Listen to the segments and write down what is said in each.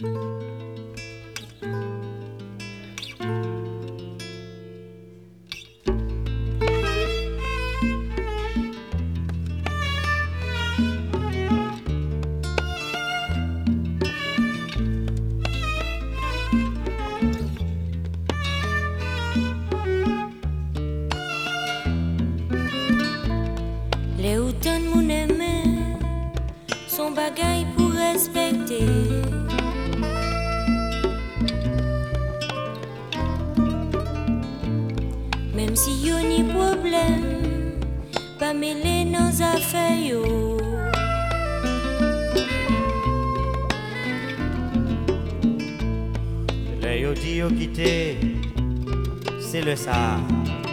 Müzik Même si y a ni problème, pas mêler nos affaires. Yo. Le yo di yo quitté, c'est le ça,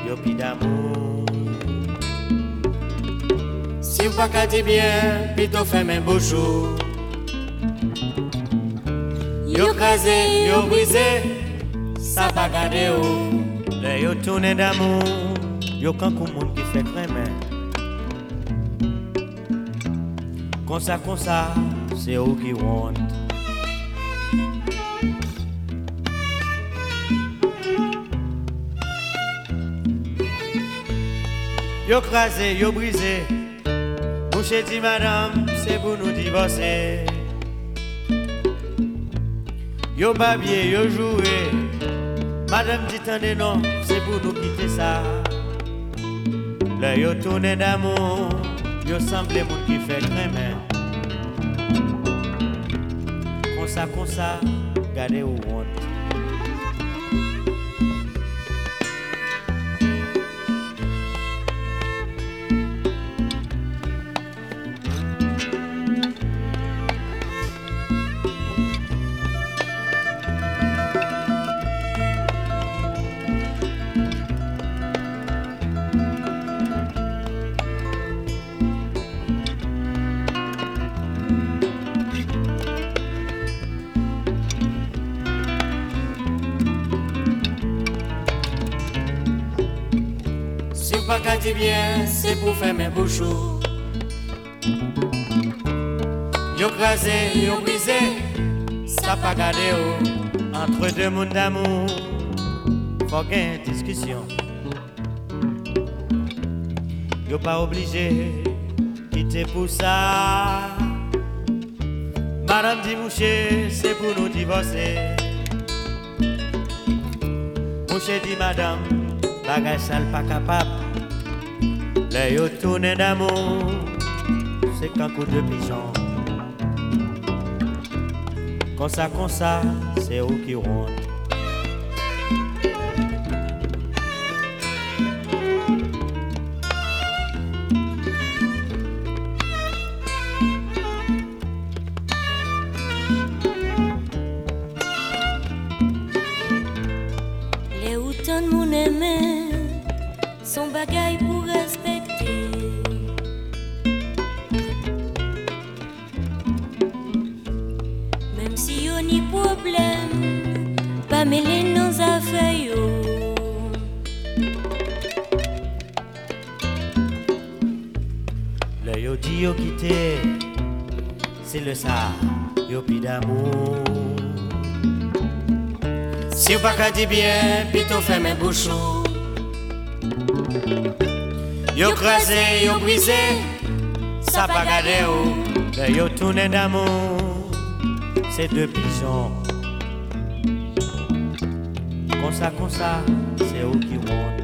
yo pi d'amour. Si ou pas qu'à dire bien, plutôt fait mes bouchou. Yo crasé, yo brisé, ça va garder ou. Le yo tourné d'amour, yo quand kou moun qui fait crémer. Comme ça, comme ça, c'est eux qui want. Yo crasé, yo brisé. Boucher dit madame, c'est pour nous divorcer. Yo babier, yo joué. Madame dit tendez non, c'est pour nous quitter ça. Là yo tourné d'amour, yo semblé moun qui fait crémer. Comme ça, comme ça, gardez où honte. Qu'à dire bien, c'est pour faire mes bouchons. Yo crasé, yo brisé, ça pas gardé oh. Entre mondes d'amour, faut qu'il une discussion. Yo pas obligé, quitter pour ça. Madame dit mouché, c'est pour nous divorcer. Mouché dit madame, bagage sale pas capable. Yo tourné d'amour, c'est qu'un coup de pigeon. Comme ça, comme ça, c'est eux qui ronde. Les autant mon aimé, son bagaille pour respecter. Même si y a ni problème, pas mêler nos affaires. Yo. Le yo dit yo quitté, c'est le ça, yo pi d'amour. Si vous pas qu'à dire bien, plutôt fait mes bouchons. Yo crasé, yo brisé, ça gardé oh. Le yo tourné d'amour, c'est deux pigeons. Comme ça, comme ça, c'est eux qui montent.